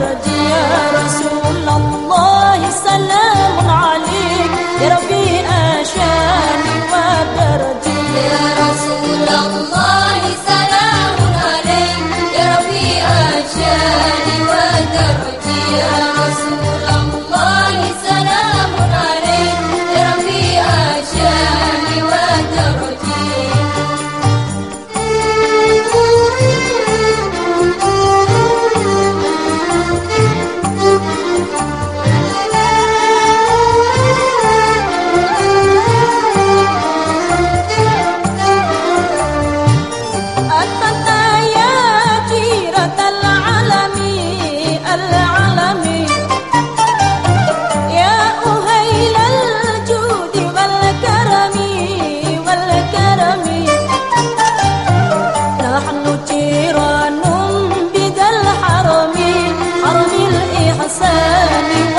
البرد يا رسول الله سلام عليك. يا ربي أشان وبرد يا رسول الله سلام عليك. يا ربي أشان عساني